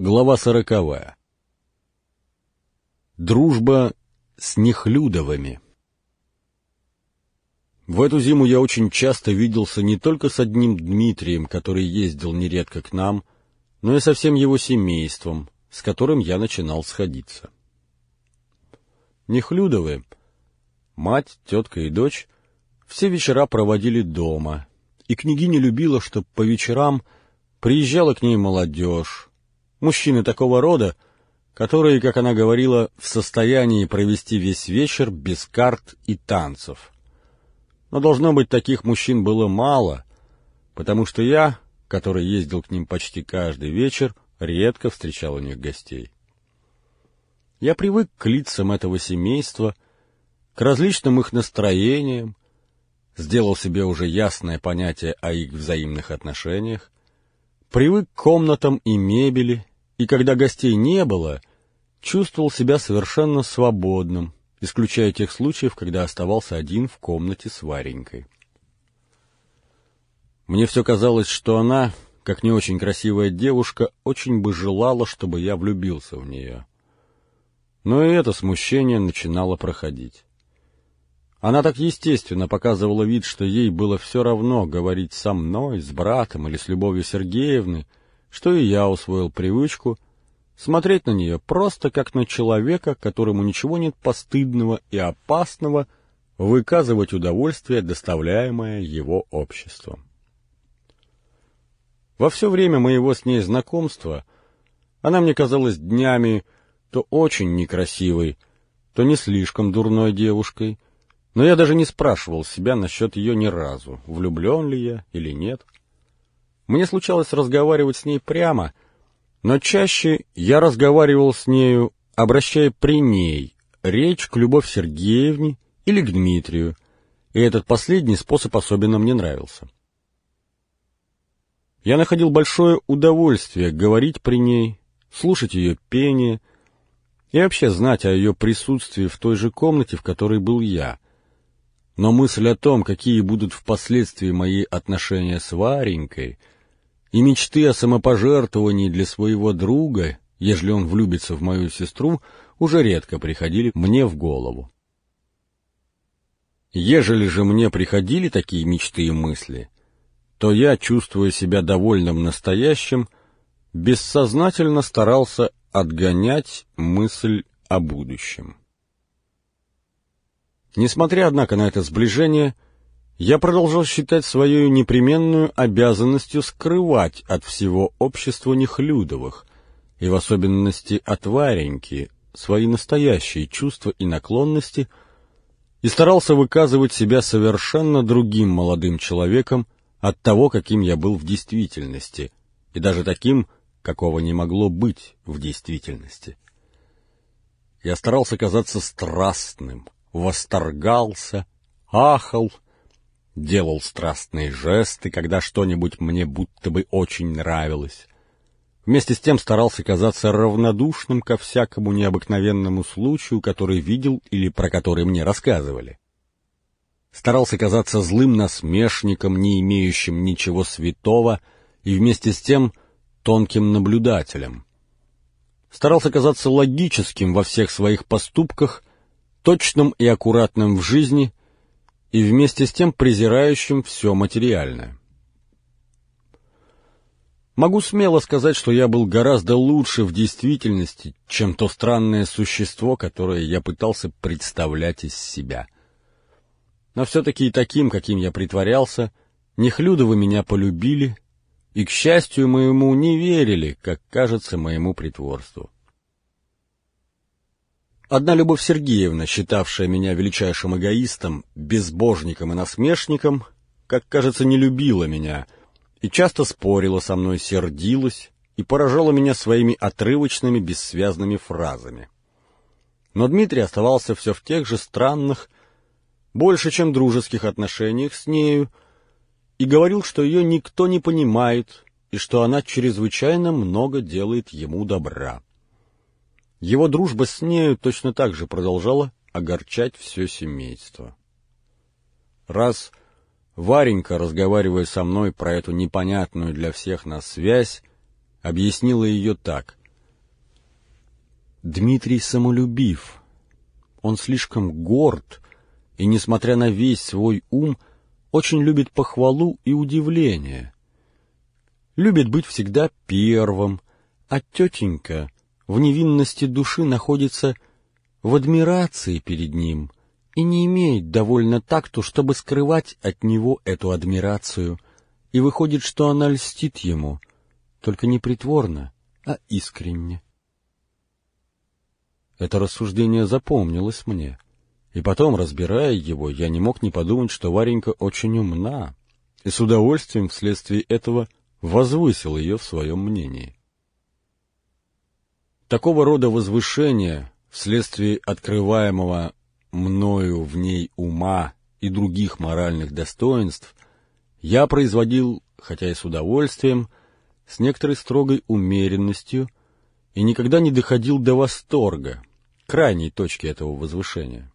Глава сороковая. Дружба с Нехлюдовыми. В эту зиму я очень часто виделся не только с одним Дмитрием, который ездил нередко к нам, но и со всем его семейством, с которым я начинал сходиться. Нехлюдовы, мать, тетка и дочь, все вечера проводили дома, и княгиня любила, чтобы по вечерам приезжала к ней молодежь, Мужчины такого рода, которые, как она говорила, в состоянии провести весь вечер без карт и танцев. Но, должно быть, таких мужчин было мало, потому что я, который ездил к ним почти каждый вечер, редко встречал у них гостей. Я привык к лицам этого семейства, к различным их настроениям, сделал себе уже ясное понятие о их взаимных отношениях, привык к комнатам и мебели, и когда гостей не было, чувствовал себя совершенно свободным, исключая тех случаев, когда оставался один в комнате с Варенькой. Мне все казалось, что она, как не очень красивая девушка, очень бы желала, чтобы я влюбился в нее. Но и это смущение начинало проходить. Она так естественно показывала вид, что ей было все равно говорить со мной, с братом или с Любовью Сергеевной, что и я усвоил привычку смотреть на нее просто как на человека, которому ничего нет постыдного и опасного выказывать удовольствие, доставляемое его обществом. Во все время моего с ней знакомства она мне казалась днями то очень некрасивой, то не слишком дурной девушкой, но я даже не спрашивал себя насчет ее ни разу, влюблен ли я или нет — мне случалось разговаривать с ней прямо, но чаще я разговаривал с нею, обращая при ней речь к Любовь Сергеевне или к Дмитрию, и этот последний способ особенно мне нравился. Я находил большое удовольствие говорить при ней, слушать ее пение и вообще знать о ее присутствии в той же комнате, в которой был я. Но мысль о том, какие будут впоследствии мои отношения с Варенькой — и мечты о самопожертвовании для своего друга, ежели он влюбится в мою сестру, уже редко приходили мне в голову. Ежели же мне приходили такие мечты и мысли, то я, чувствуя себя довольным настоящим, бессознательно старался отгонять мысль о будущем. Несмотря, однако, на это сближение, я продолжал считать свою непременную обязанностью скрывать от всего общества Нехлюдовых, и в особенности от Вареньки, свои настоящие чувства и наклонности, и старался выказывать себя совершенно другим молодым человеком от того, каким я был в действительности, и даже таким, какого не могло быть в действительности. Я старался казаться страстным, восторгался, ахал — делал страстные жесты, когда что-нибудь мне будто бы очень нравилось. Вместе с тем старался казаться равнодушным ко всякому необыкновенному случаю, который видел или про который мне рассказывали. Старался казаться злым насмешником, не имеющим ничего святого, и вместе с тем тонким наблюдателем. Старался казаться логическим во всех своих поступках, точным и аккуратным в жизни и вместе с тем презирающим все материальное. Могу смело сказать, что я был гораздо лучше в действительности, чем то странное существо, которое я пытался представлять из себя. Но все-таки и таким, каким я притворялся, Нехлюдовы меня полюбили и, к счастью моему, не верили, как кажется моему притворству. Одна Любовь Сергеевна, считавшая меня величайшим эгоистом, безбожником и насмешником, как кажется, не любила меня и часто спорила со мной, сердилась и поражала меня своими отрывочными бессвязными фразами. Но Дмитрий оставался все в тех же странных, больше чем дружеских отношениях с нею, и говорил, что ее никто не понимает и что она чрезвычайно много делает ему добра. Его дружба с нею точно так же продолжала огорчать все семейство. Раз Варенька, разговаривая со мной про эту непонятную для всех нас связь, объяснила ее так. Дмитрий самолюбив. Он слишком горд и, несмотря на весь свой ум, очень любит похвалу и удивление. Любит быть всегда первым, а тетенька в невинности души находится в адмирации перед ним и не имеет довольно такту, чтобы скрывать от него эту адмирацию, и выходит, что она льстит ему, только не притворно, а искренне. Это рассуждение запомнилось мне, и потом, разбирая его, я не мог не подумать, что Варенька очень умна, и с удовольствием вследствие этого возвысил ее в своем мнении. Такого рода возвышение вследствие открываемого мною в ней ума и других моральных достоинств я производил, хотя и с удовольствием, с некоторой строгой умеренностью и никогда не доходил до восторга, крайней точки этого возвышения.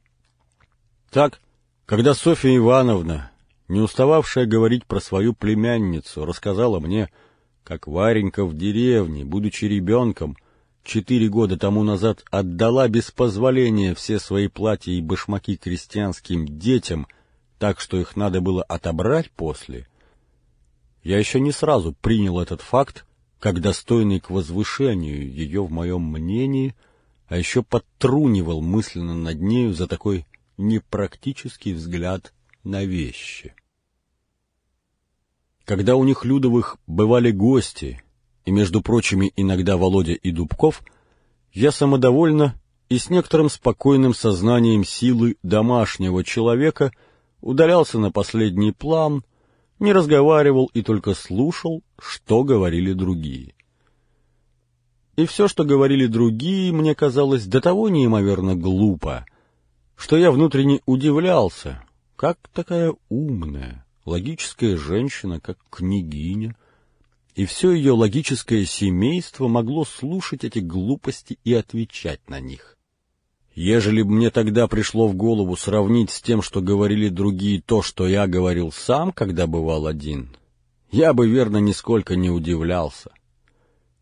Так, когда Софья Ивановна, не устававшая говорить про свою племянницу, рассказала мне, как Варенька в деревне, будучи ребенком, четыре года тому назад отдала без позволения все свои платья и башмаки крестьянским детям, так что их надо было отобрать после, я еще не сразу принял этот факт, как достойный к возвышению ее в моем мнении, а еще подтрунивал мысленно над нею за такой непрактический взгляд на вещи. Когда у них Людовых бывали гости, и, между прочими, иногда Володя и Дубков, я самодовольно и с некоторым спокойным сознанием силы домашнего человека удалялся на последний план, не разговаривал и только слушал, что говорили другие. И все, что говорили другие, мне казалось до того неимоверно глупо, что я внутренне удивлялся, как такая умная, логическая женщина, как княгиня, и все ее логическое семейство могло слушать эти глупости и отвечать на них. Ежели бы мне тогда пришло в голову сравнить с тем, что говорили другие, то, что я говорил сам, когда бывал один, я бы, верно, нисколько не удивлялся.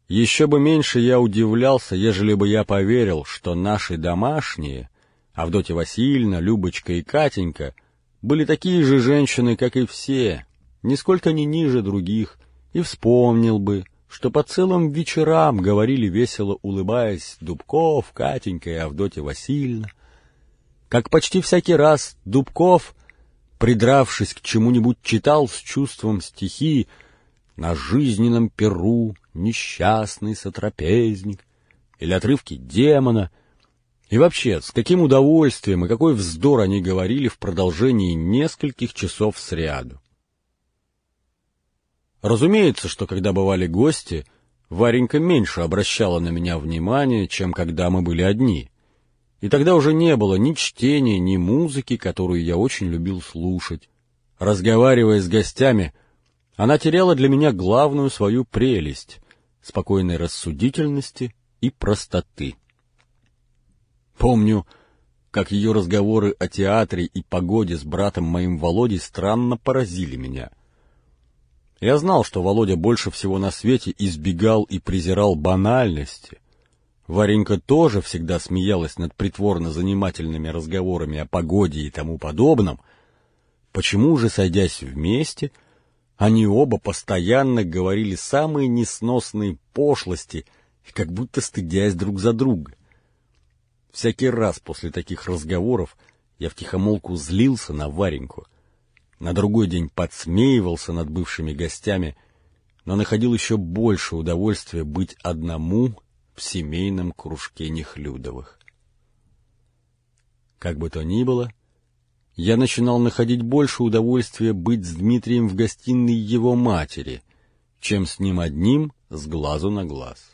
Еще бы меньше я удивлялся, ежели бы я поверил, что наши домашние, Авдотья Васильевна, Любочка и Катенька, были такие же женщины, как и все, нисколько не ниже других, и вспомнил бы, что по целым вечерам говорили весело улыбаясь Дубков, Катенька и Авдотья Васильевна, как почти всякий раз Дубков, придравшись к чему-нибудь, читал с чувством стихи «На жизненном перу несчастный сотрапезник» или отрывки демона, и вообще, с каким удовольствием и какой вздор они говорили в продолжении нескольких часов сряду. Разумеется, что когда бывали гости, Варенька меньше обращала на меня внимание, чем когда мы были одни. И тогда уже не было ни чтения, ни музыки, которую я очень любил слушать. Разговаривая с гостями, она теряла для меня главную свою прелесть — спокойной рассудительности и простоты. Помню, как ее разговоры о театре и погоде с братом моим Володей странно поразили меня — я знал, что Володя больше всего на свете избегал и презирал банальности. Варенька тоже всегда смеялась над притворно занимательными разговорами о погоде и тому подобном. Почему же, сойдясь вместе, они оба постоянно говорили самые несносные пошлости, как будто стыдясь друг за друга? Всякий раз после таких разговоров я втихомолку злился на Вареньку — на другой день подсмеивался над бывшими гостями, но находил еще больше удовольствия быть одному в семейном кружке Нехлюдовых. Как бы то ни было, я начинал находить больше удовольствия быть с Дмитрием в гостиной его матери, чем с ним одним с глазу на глаз.